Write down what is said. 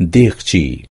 ديقچي